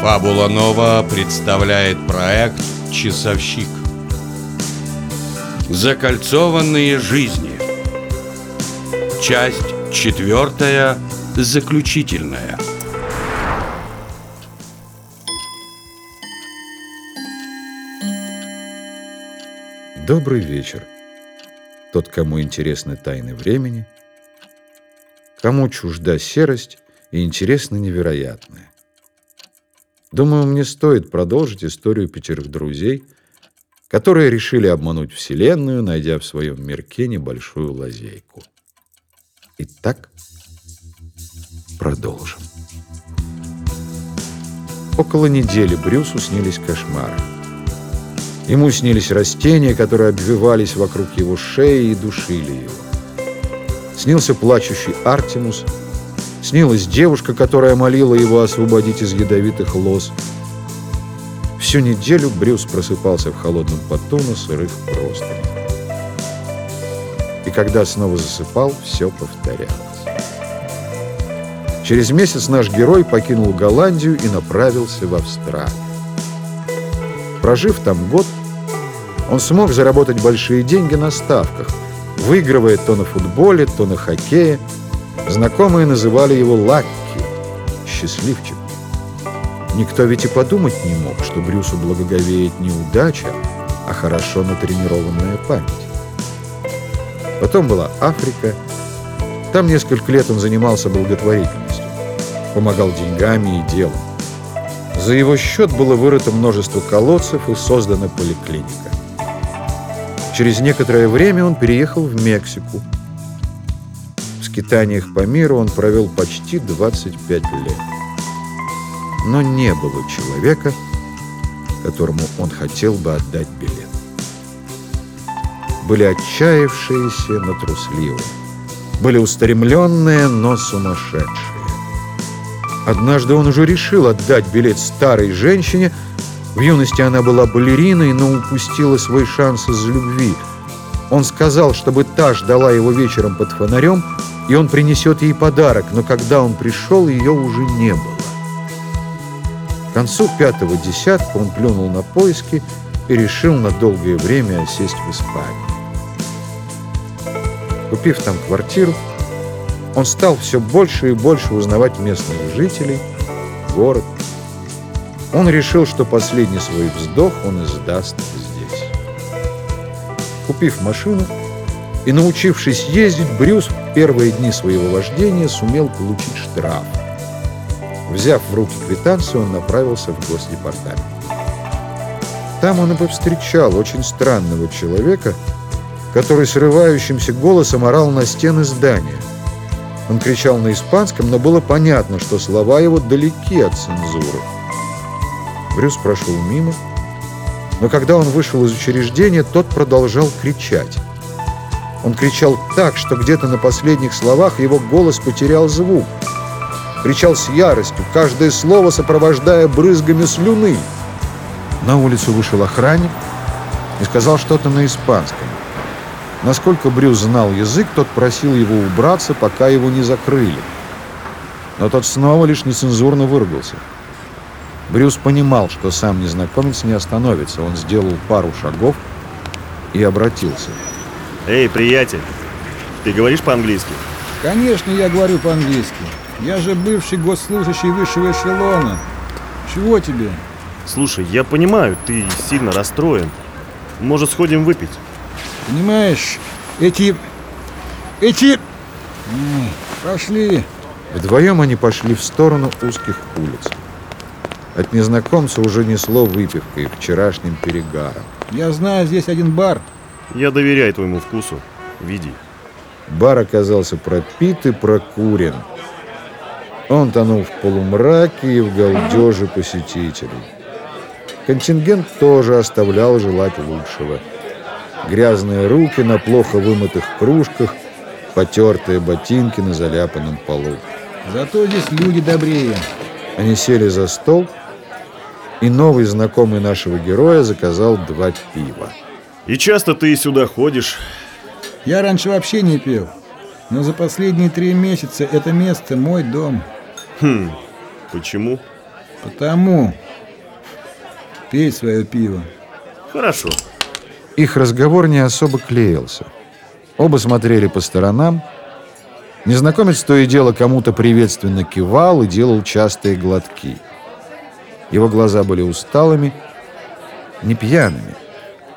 Фабула Нова представляет проект «Часовщик». Закольцованные жизни. Часть четвертая, заключительная. Добрый вечер. Тот, кому интересны тайны времени, кому чужда серость и интересно невероятное. Думаю, мне стоит продолжить историю пятерых друзей, которые решили обмануть Вселенную, найдя в своем мирке небольшую лазейку. Итак, продолжим. Около недели Брюсу снились кошмары. Ему снились растения, которые обвивались вокруг его шеи и душили его. Снился плачущий Артемус – Снилась девушка, которая молила его освободить из ядовитых лоз. Всю неделю Брюс просыпался в холодном поту на сырых простынях. И когда снова засыпал, все повторялось. Через месяц наш герой покинул Голландию и направился в Австралию. Прожив там год, он смог заработать большие деньги на ставках, выигрывая то на футболе, то на хоккее – Знакомые называли его Лакки, счастливчик. Никто ведь и подумать не мог, что Брюсу благоговеет не удача, а хорошо натренированная память. Потом была Африка. Там несколько лет он занимался благотворительностью. Помогал деньгами и делом. За его счет было вырыто множество колодцев и создана поликлиника. Через некоторое время он переехал в Мексику, скитаниях по миру он провел почти 25 лет. Но не было человека, которому он хотел бы отдать билет. Были отчаявшиеся, но трусливые. Были устремленные, но сумасшедшие. Однажды он уже решил отдать билет старой женщине. В юности она была балериной, но упустила свой шанс из-за любви. Он сказал, чтобы та ждала его вечером под фонарем, и он принесет ей подарок, но когда он пришел, ее уже не было. К концу пятого десятка он плюнул на поиски и решил на долгое время осесть в Испании. Купив там квартиру, он стал все больше и больше узнавать местных жителей, город. Он решил, что последний свой вздох он издаст. Купив машину, и научившись ездить, Брюс в первые дни своего вождения сумел получить штраф. Взяв в руки квитанцию, он направился в госдепартамент. Там он и повстречал очень странного человека, который срывающимся голосом орал на стены здания. Он кричал на испанском, но было понятно, что слова его далеки от цензуры. Брюс прошел мимо, но когда он вышел из учреждения, тот продолжал кричать. Он кричал так, что где-то на последних словах его голос потерял звук. Кричал с яростью, каждое слово сопровождая брызгами слюны. На улицу вышел охранник и сказал что-то на испанском. Насколько Брюс знал язык, тот просил его убраться, пока его не закрыли. Но тот снова лишь нецензурно выругался. Брюс понимал, что сам незнакомец не остановится. Он сделал пару шагов и обратился. Эй, приятель, ты говоришь по-английски? Конечно, я говорю по-английски. Я же бывший госслужащий высшего эшелона. Чего тебе? Слушай, я понимаю, ты сильно расстроен. Может, сходим выпить? Понимаешь, эти... Эти... Пошли. Вдвоем они пошли в сторону узких улиц. От незнакомца уже несло выпивкой, вчерашним перегаром. Я знаю здесь один бар, я доверяю твоему вкусу. Веди. Бар оказался пропит и прокурен. Он тонул в полумраке и в галдеже посетителей. Контингент тоже оставлял желать лучшего. Грязные руки на плохо вымытых кружках, потертые ботинки на заляпанном полу. Зато здесь люди добрее. Они сели за стол, и новый знакомый нашего героя заказал два пива. И часто ты сюда ходишь? Я раньше вообще не пил. Но за последние три месяца это место мой дом. Хм, почему? Потому пей свое пиво. Хорошо. Их разговор не особо клеился. Оба смотрели по сторонам. Незнакомец то и дело кому-то приветственно кивал и делал частые глотки. Его глаза были усталыми, не пьяными,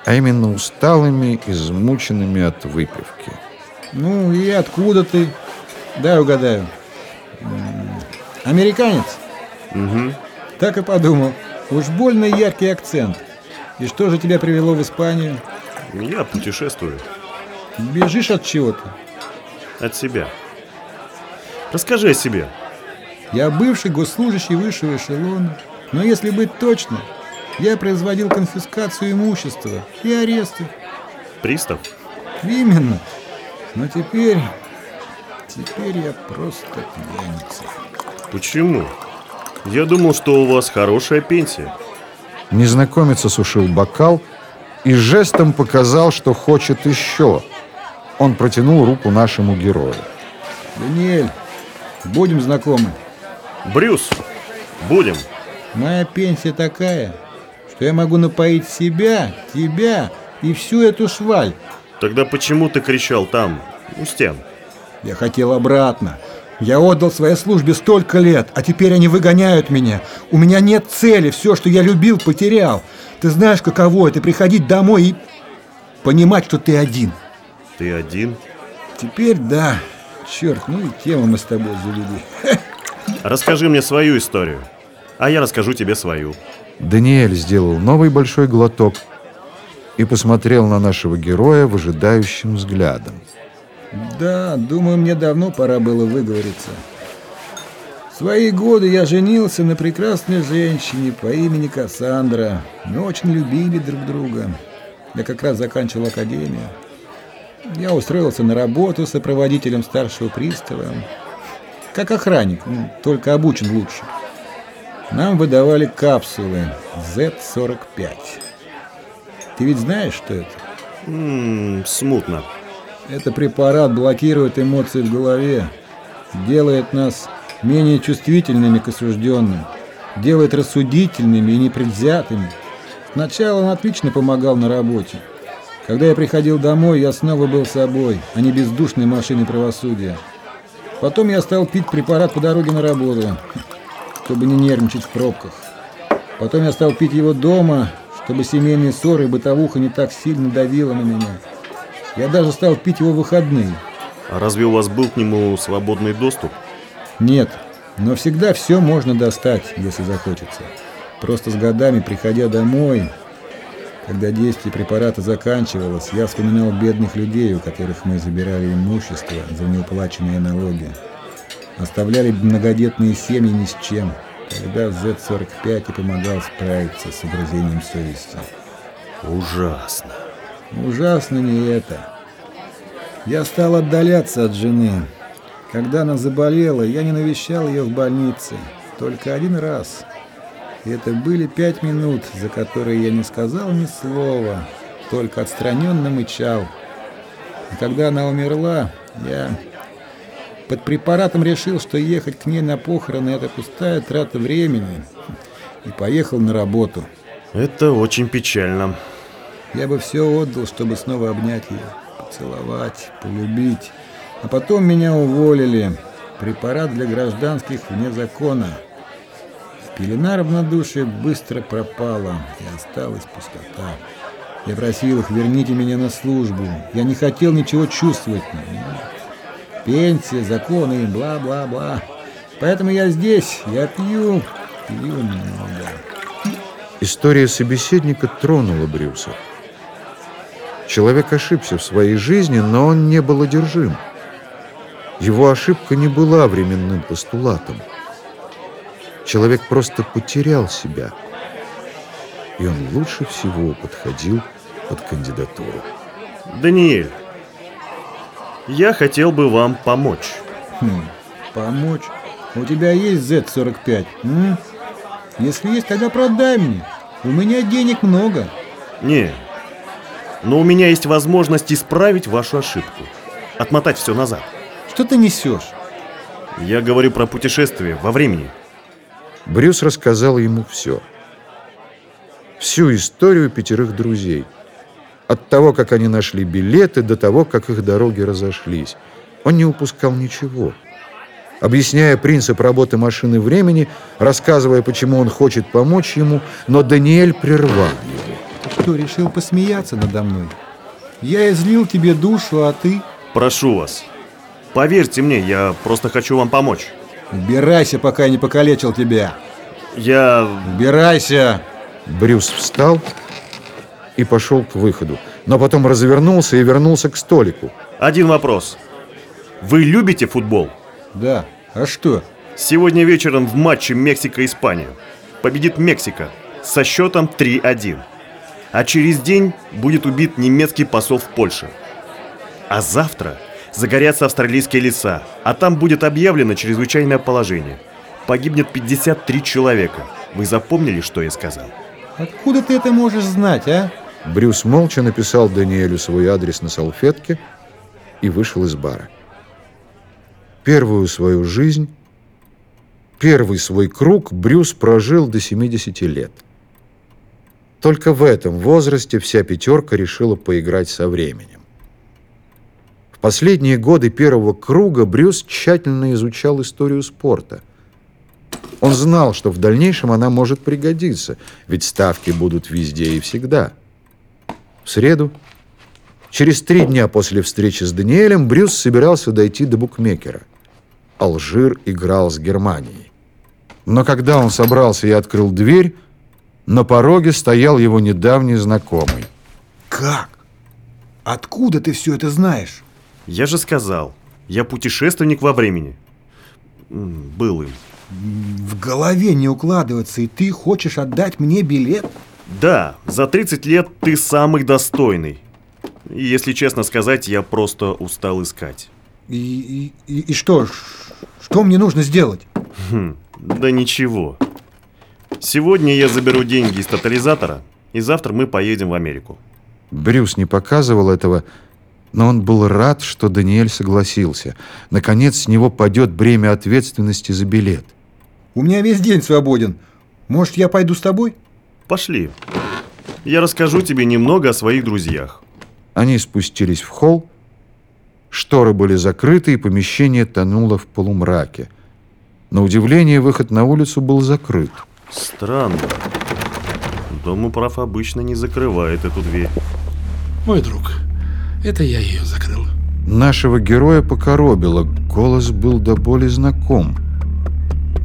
а именно усталыми, измученными от выпивки. Ну и откуда ты? Дай угадаю. Американец? Угу. Так и подумал. Уж больно яркий акцент. И что же тебя привело в Испанию? Я путешествую. Бежишь от чего-то? От себя. Расскажи о себе. Я бывший госслужащий высшего эшелона. Но если быть точно, я производил конфискацию имущества и аресты. Пристав? Именно. Но теперь... Теперь я просто пьяница. Почему? Я думал, что у вас хорошая пенсия. Незнакомец осушил бокал и жестом показал, что хочет еще. Он протянул руку нашему герою. Даниэль, будем знакомы. Брюс, будем. Моя пенсия такая, что я могу напоить себя, тебя и всю эту шваль. Тогда почему ты кричал там, у стен? Я хотел обратно. Я отдал своей службе столько лет, а теперь они выгоняют меня. У меня нет цели, все, что я любил, потерял. Ты знаешь, каково это приходить домой и понимать, что ты один. Ты один? Теперь да. Черт, ну и тему мы с тобой завели. Расскажи мне свою историю, а я расскажу тебе свою. Даниэль сделал новый большой глоток и посмотрел на нашего героя выжидающим взглядом. Да, думаю, мне давно пора было выговориться. В свои годы я женился на прекрасной женщине по имени Кассандра. Мы очень любили друг друга. Я как раз заканчивал академию. Я устроился на работу сопроводителем старшего пристава. Как охранник, ну, только обучен лучше. Нам выдавали капсулы Z-45. Ты ведь знаешь, что это? М-м, смутно. Это препарат блокирует эмоции в голове, делает нас менее чувствительными к осужденным, делает рассудительными и непредвзятыми. Сначала он отлично помогал на работе. Когда я приходил домой, я снова был собой, а не бездушной машиной правосудия. Потом я стал пить препарат по дороге на работу, чтобы не нервничать в пробках. Потом я стал пить его дома, чтобы семейные ссоры и бытовуха не так сильно давила на меня. Я даже стал пить его в выходные. А разве у вас был к нему свободный доступ? Нет, но всегда все можно достать, если захочется. Просто с годами, приходя домой, когда действие препарата заканчивалось, я вспоминал бедных людей, у которых мы забирали имущество за неуплаченные налоги. Оставляли многодетные семьи ни с чем. Тогда Z-45 и помогал справиться с угрызением совести. Ужасно. Ужасно не это. Я стал отдаляться от жены. Когда она заболела, я не навещал ее в больнице. Только один раз. И это были пять минут, за которые я не сказал ни слова, только отстраненно мычал. И когда она умерла, я под препаратом решил, что ехать к ней на похороны – это пустая трата времени. И поехал на работу. Это очень печально. Я бы все отдал, чтобы снова обнять ее, поцеловать, полюбить. А потом меня уволили. Препарат для гражданских вне закона. Пелена равнодушия быстро пропала, и осталась пустота. Я просил их, верните меня на службу. Я не хотел ничего чувствовать. Пенсия, законы, бла-бла-бла. Поэтому я здесь, я пью, пью немного. История собеседника тронула Брюса. Человек ошибся в своей жизни, но он не был одержим. Его ошибка не была временным постулатом. Человек просто потерял себя, и он лучше всего подходил под кандидатуру. Даниэль, я хотел бы вам помочь. Хм, помочь? У тебя есть Z45, м? Если есть, тогда продай мне. У меня денег много. Не, но у меня есть возможность исправить вашу ошибку. Отмотать все назад. Что ты несешь? Я говорю про путешествие во времени. Брюс рассказал ему все. Всю историю пятерых друзей. От того, как они нашли билеты, до того, как их дороги разошлись. Он не упускал ничего. Объясняя принцип работы машины времени, рассказывая, почему он хочет помочь ему, но Даниэль прервал его. Что, решил посмеяться надо мной? Я излил тебе душу, а ты... Прошу вас. Поверьте мне, я просто хочу вам помочь. Убирайся, пока я не покалечил тебя. Я... Убирайся! Брюс встал и пошел к выходу, но потом развернулся и вернулся к столику. Один вопрос. Вы любите футбол? Да, а что? Сегодня вечером в матче Мексика-Испания победит Мексика со счетом 3-1. А через день будет убит немецкий посол в Польше. А завтра загорятся австралийские леса, а там будет объявлено чрезвычайное положение. Погибнет 53 человека. Вы запомнили, что я сказал? Откуда ты это можешь знать, а? Брюс молча написал Даниэлю свой адрес на салфетке и вышел из бара. Первую свою жизнь, первый свой круг Брюс прожил до 70 лет. Только в этом возрасте вся пятерка решила поиграть со временем. В последние годы первого круга Брюс тщательно изучал историю спорта. Он знал, что в дальнейшем она может пригодиться, ведь ставки будут везде и всегда. В среду, через три дня после встречи с Даниэлем, Брюс собирался дойти до букмекера. Алжир играл с Германией. Но когда он собрался и открыл дверь, на пороге стоял его недавний знакомый. Как? Откуда ты все это знаешь? Я же сказал, я путешественник во времени. Был им. В голове не укладывается, и ты хочешь отдать мне билет? Да, за 30 лет ты самый достойный. Если честно сказать, я просто устал искать. И, и, и, что? Что мне нужно сделать? Хм, да ничего. Сегодня я заберу деньги из тотализатора, и завтра мы поедем в Америку. Брюс не показывал этого, но он был рад, что Даниэль согласился. Наконец, с него падет бремя ответственности за билет. У меня весь день свободен. Может, я пойду с тобой? Пошли. Я расскажу тебе немного о своих друзьях. Они спустились в холл. Шторы были закрыты, и помещение тонуло в полумраке. На удивление, выход на улицу был закрыт. Странно. Дом управ обычно не закрывает эту дверь. Мой друг, это я ее закрыл. Нашего героя покоробило. Голос был до боли знаком.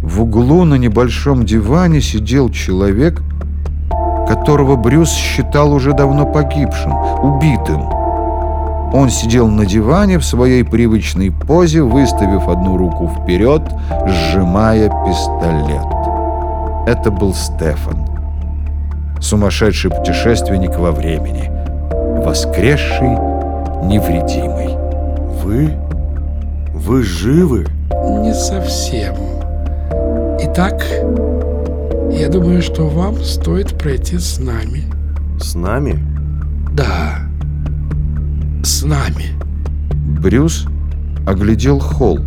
В углу на небольшом диване сидел человек, которого Брюс считал уже давно погибшим, убитым. Он сидел на диване в своей привычной позе, выставив одну руку вперед, сжимая пистолет. Это был Стефан, сумасшедший путешественник во времени, воскресший невредимый. Вы? Вы живы? Не совсем. Итак, я думаю, что вам стоит пройти с нами. С нами? Да, с нами. Брюс оглядел холл.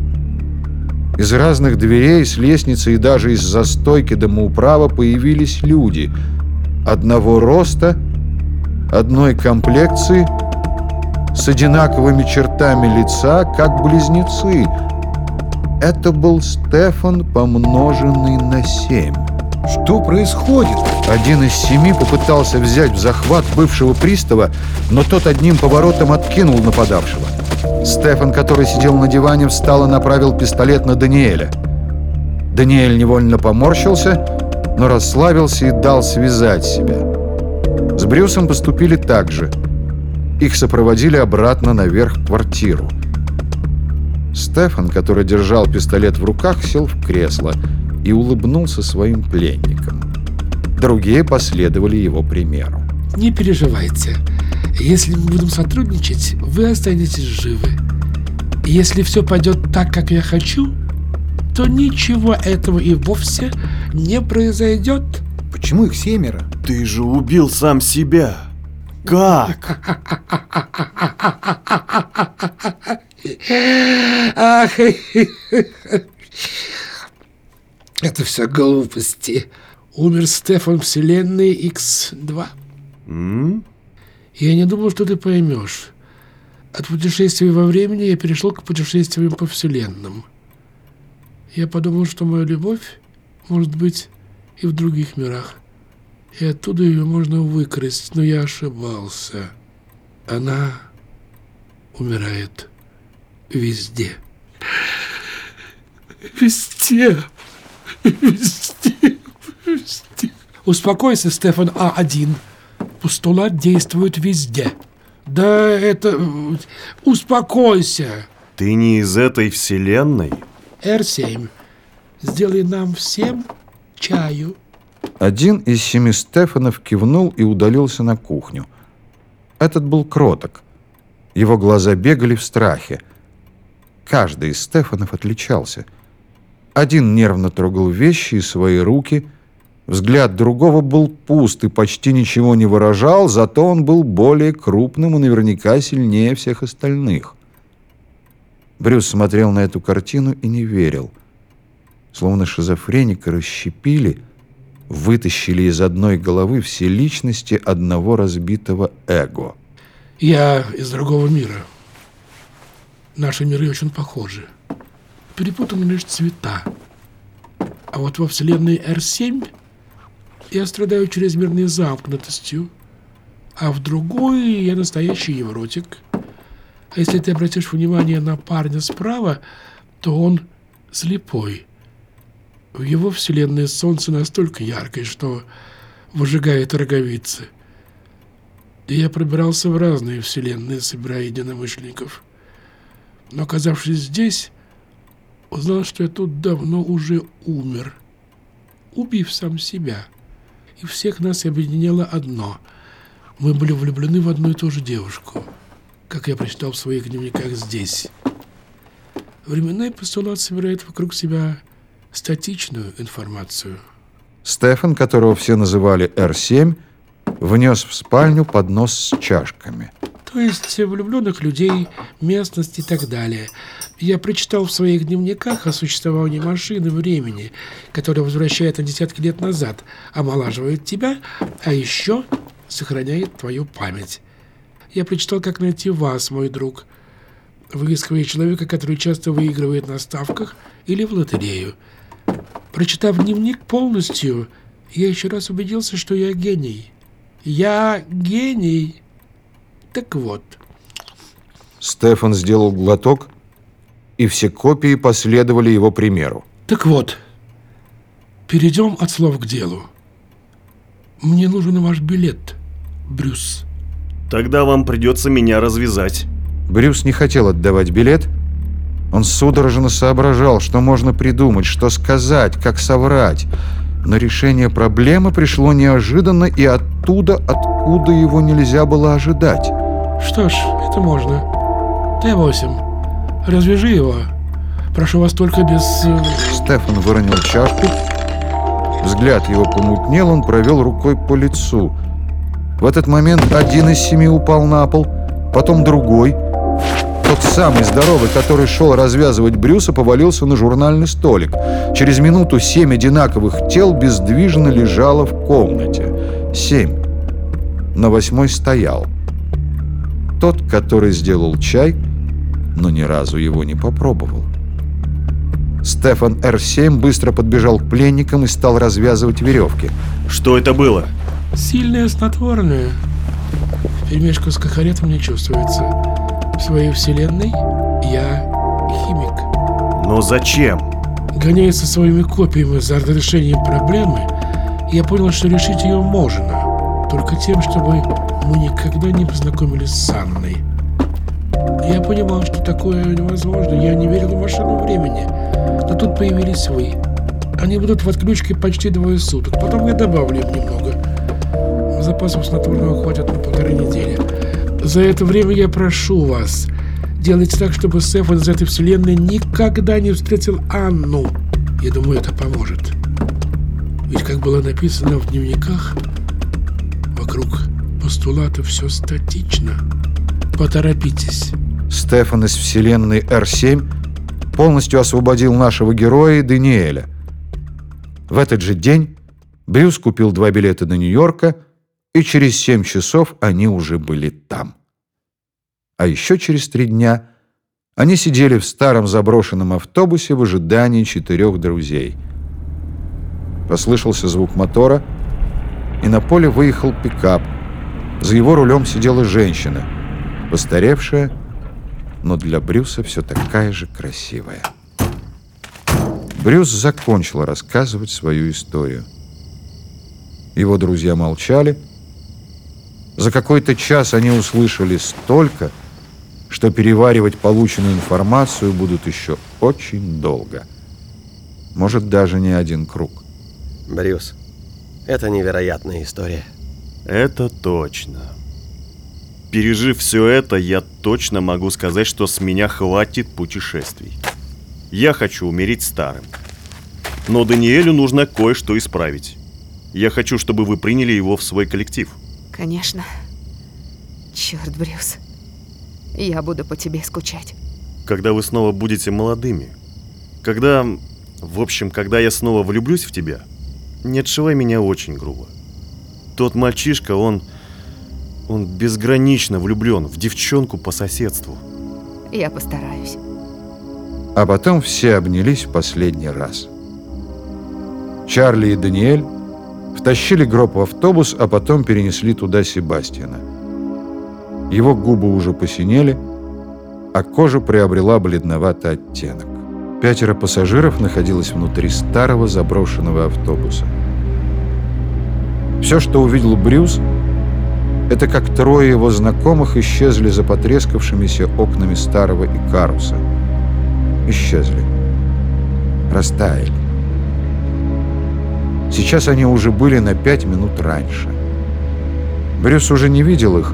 Из разных дверей, с лестницы и даже из застойки домоуправа появились люди. Одного роста, одной комплекции, с одинаковыми чертами лица, как близнецы. Это был Стефан, помноженный на семь. Что происходит? Один из семи попытался взять в захват бывшего пристава, но тот одним поворотом откинул нападавшего. Стефан, который сидел на диване, встал и направил пистолет на Даниэля. Даниэль невольно поморщился, но расслабился и дал связать себя. С Брюсом поступили так же. Их сопроводили обратно наверх в квартиру. Стефан, который держал пистолет в руках, сел в кресло и улыбнулся своим пленникам. Другие последовали его примеру. Не переживайте. Если мы будем сотрудничать, вы останетесь живы. Если все пойдет так, как я хочу, то ничего этого и вовсе не произойдет. Почему их семеро? Ты же убил сам себя. Как? Ах, Это все глупости. Умер Стефан Вселенной X2. М? Я не думал, что ты поймешь. От путешествий во времени я перешел к путешествиям по Вселенным. Я подумал, что моя любовь может быть и в других мирах. И оттуда ее можно выкрасть, но я ошибался. Она умирает везде. Везде. Успокойся, Стефан А1. Постулат действует везде. Да это... Успокойся. Ты не из этой вселенной? Р7. Сделай нам всем чаю. Один из семи Стефанов кивнул и удалился на кухню. Этот был кроток. Его глаза бегали в страхе. Каждый из Стефанов отличался. Один нервно трогал вещи и свои руки. Взгляд другого был пуст и почти ничего не выражал, зато он был более крупным и наверняка сильнее всех остальных. Брюс смотрел на эту картину и не верил. Словно шизофреника расщепили, вытащили из одной головы все личности одного разбитого эго. Я из другого мира. Наши миры очень похожи. Перепутаны лишь цвета. А вот во вселенной R7 я страдаю чрезмерной замкнутостью, а в другой я настоящий невротик. А если ты обратишь внимание на парня справа, то он слепой. В его вселенной солнце настолько яркое, что выжигает роговицы. И я пробирался в разные вселенные, собирая единомышленников. Но, оказавшись здесь, узнал, что я тут давно уже умер, убив сам себя. И всех нас объединяло одно. Мы были влюблены в одну и ту же девушку, как я прочитал в своих дневниках здесь. Временной постулат собирает вокруг себя статичную информацию. Стефан, которого все называли Р-7, внес в спальню поднос с чашками. То есть влюбленных людей, местность и так далее. Я прочитал в своих дневниках о существовании машины времени, которая возвращает на десятки лет назад, омолаживает тебя, а еще сохраняет твою память. Я прочитал, как найти вас, мой друг, выискивая человека, который часто выигрывает на ставках или в лотерею. Прочитав дневник полностью, я еще раз убедился, что я гений. Я гений. Так вот, Стефан сделал глоток, и все копии последовали его примеру. так вот, перейдем от слов к делу. Мне нужен ваш билет, Брюс. Тогда вам придется меня развязать. Брюс не хотел отдавать билет. Он судорожно соображал, что можно придумать, что сказать, как соврать. Но решение проблемы пришло неожиданно и оттуда, откуда его нельзя было ожидать. Что ж, это можно. Т-8. Развяжи его. Прошу вас только без... э, Стефан выронил чашку. Взгляд его помутнел, он провел рукой по лицу. В этот момент один из семи упал на пол, потом другой. Тот самый здоровый, который шел развязывать Брюса, повалился на журнальный столик. Через минуту семь одинаковых тел бездвижно лежало в комнате. Семь. На восьмой стоял. Тот, который сделал чай, но ни разу его не попробовал. Стефан Р-7 быстро подбежал к пленникам и стал развязывать веревки. Что это было? Сильное снотворное. Перемешку с кахаретом не чувствуется. В своей вселенной я химик. Но зачем? Гоняясь со своими копиями за разрешением проблемы, я понял, что решить ее можно. Только тем, чтобы мы никогда не познакомились с Анной. Я понимал, что такое невозможно. Я не верил в машину времени. Но тут появились вы. Они будут в отключке почти двое суток. Потом я добавлю им немного. Запасов снотворного хватит на полторы недели. За это время я прошу вас, делайте так, чтобы Стефан из этой вселенной никогда не встретил Анну. Я думаю, это поможет. Ведь, как было написано в дневниках, вокруг постулата все статично. Поторопитесь. Стефан из вселенной Р-7 полностью освободил нашего героя Даниэля. В этот же день Брюс купил два билета до Нью-Йорка, и через семь часов они уже были там. А еще через три дня они сидели в старом заброшенном автобусе в ожидании четырех друзей. Послышался звук мотора, и на поле выехал пикап. За его рулем сидела женщина, постаревшая, но для Брюса все такая же красивая. Брюс закончил рассказывать свою историю. Его друзья молчали. За какой-то час они услышали столько, что переваривать полученную информацию будут еще очень долго. Может, даже не один круг. Брюс, это невероятная история. Это точно. Пережив все это, я точно могу сказать, что с меня хватит путешествий. Я хочу умереть старым. Но Даниэлю нужно кое-что исправить. Я хочу, чтобы вы приняли его в свой коллектив. Конечно. Черт, Брюс. Я буду по тебе скучать. Когда вы снова будете молодыми. Когда... В общем, когда я снова влюблюсь в тебя, не отшивай меня очень грубо. Тот мальчишка, он... Он безгранично влюблен в девчонку по соседству. Я постараюсь. А потом все обнялись в последний раз. Чарли и Даниэль втащили гроб в автобус, а потом перенесли туда Себастьяна. Его губы уже посинели, а кожа приобрела бледноватый оттенок. Пятеро пассажиров находилось внутри старого заброшенного автобуса. Все, что увидел Брюс, это как трое его знакомых исчезли за потрескавшимися окнами старого Икаруса. Исчезли. Растаяли. Сейчас они уже были на пять минут раньше. Брюс уже не видел их,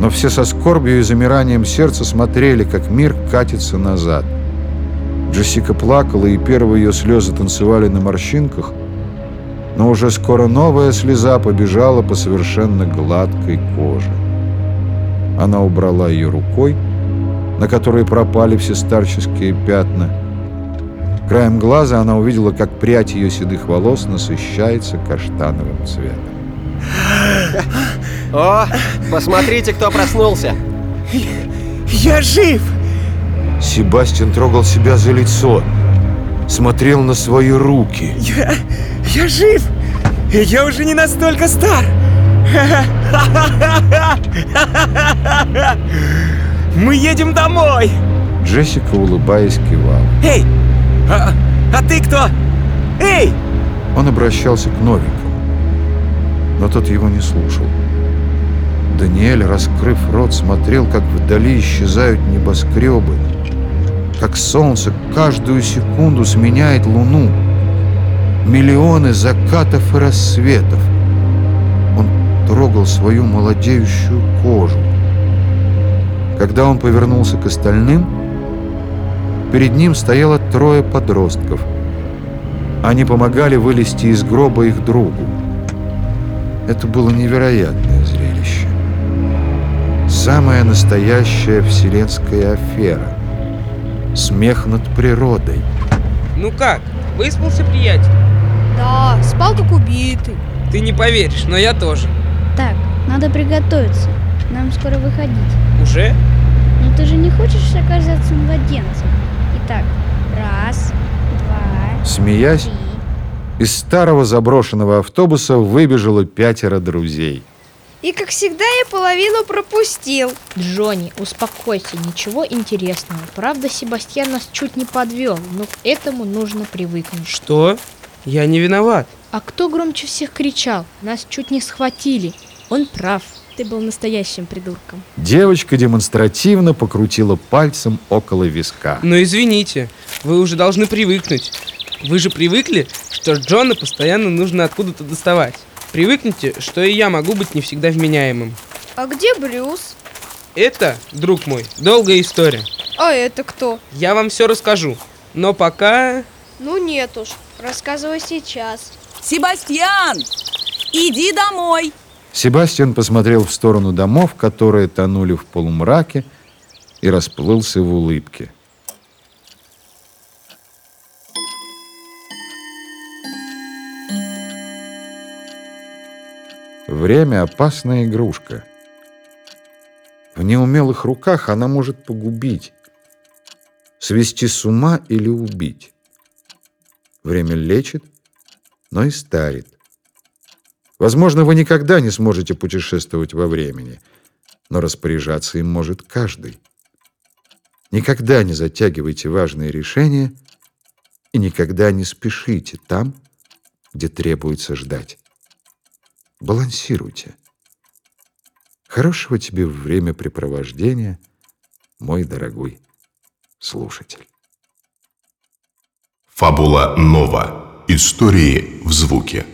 но все со скорбью и замиранием сердца смотрели, как мир катится назад. Джессика плакала, и первые ее слезы танцевали на морщинках, но уже скоро новая слеза побежала по совершенно гладкой коже. Она убрала ее рукой, на которой пропали все старческие пятна. Краем глаза она увидела, как прядь ее седых волос насыщается каштановым цветом. О, посмотрите, кто проснулся. Я жив! Себастьян трогал себя за лицо, смотрел на свои руки. Я... я жив! Я уже не настолько стар! Мы едем домой! Джессика, улыбаясь, кивала. Эй! А, а ты кто? Эй! Он обращался к новенькому, но тот его не слушал. Даниэль, раскрыв рот, смотрел, как вдали исчезают небоскребы, как солнце каждую секунду сменяет луну. Миллионы закатов и рассветов. Он трогал свою молодеющую кожу. Когда он повернулся к остальным, перед ним стояло трое подростков. Они помогали вылезти из гроба их другу. Это было невероятное зрелище. Самая настоящая вселенская афера. Смех над природой. Ну как, выспался, приятель? Да, спал как убитый. Ты не поверишь, но я тоже. Так, надо приготовиться. Нам скоро выходить. Уже? Но ты же не хочешь оказаться младенцем? Итак, раз, два, Смеясь, три. из старого заброшенного автобуса выбежало пятеро друзей. И как всегда я половину пропустил. Джонни, успокойся, ничего интересного. Правда, Себастьян нас чуть не подвел, но к этому нужно привыкнуть. Что? Я не виноват. А кто громче всех кричал? Нас чуть не схватили. Он прав. Ты был настоящим придурком. Девочка демонстративно покрутила пальцем около виска. Но извините, вы уже должны привыкнуть. Вы же привыкли, что Джона постоянно нужно откуда-то доставать. Привыкните, что и я могу быть не всегда вменяемым. А где Брюс? Это, друг мой, долгая история. А это кто? Я вам все расскажу. Но пока... Ну нет уж, рассказывай сейчас. Себастьян, иди домой. Себастьян посмотрел в сторону домов, которые тонули в полумраке, и расплылся в улыбке. Время – опасная игрушка. В неумелых руках она может погубить, свести с ума или убить. Время лечит, но и старит. Возможно, вы никогда не сможете путешествовать во времени, но распоряжаться им может каждый. Никогда не затягивайте важные решения и никогда не спешите там, где требуется ждать. Балансируйте. Хорошего тебе времяпрепровождения, мой дорогой слушатель. Фабула Нова. Истории в звуке.